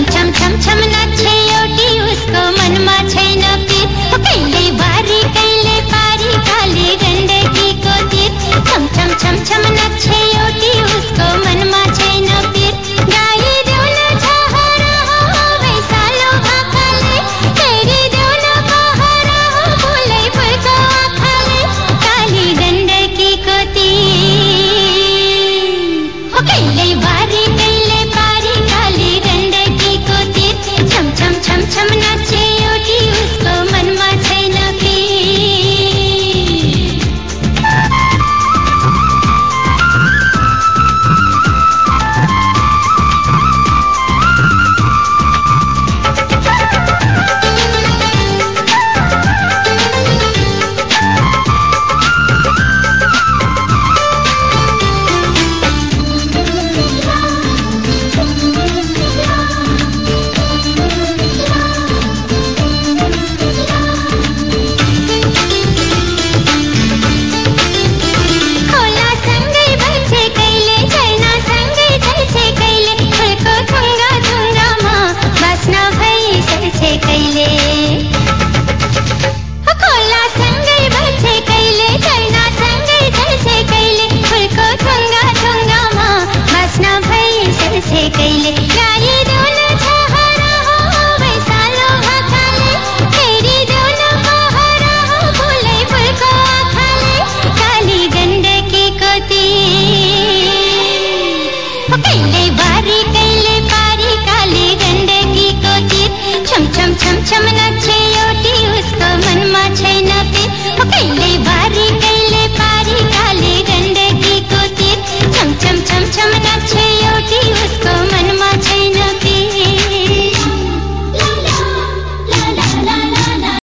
छम छम छम छम नाचे ओटी, उसको मनमा छै न पीत हो कैले बारी कैले पारी भाले गंडकी को तीत छम छम छम छम नाचे ओटी, उसको मनमा छै न पीत गाई देव न हो वैसा लोगा खाले तेरी देव न हो, बोले पड़को तो खाले काली गंडकी को तीत हो कैले da da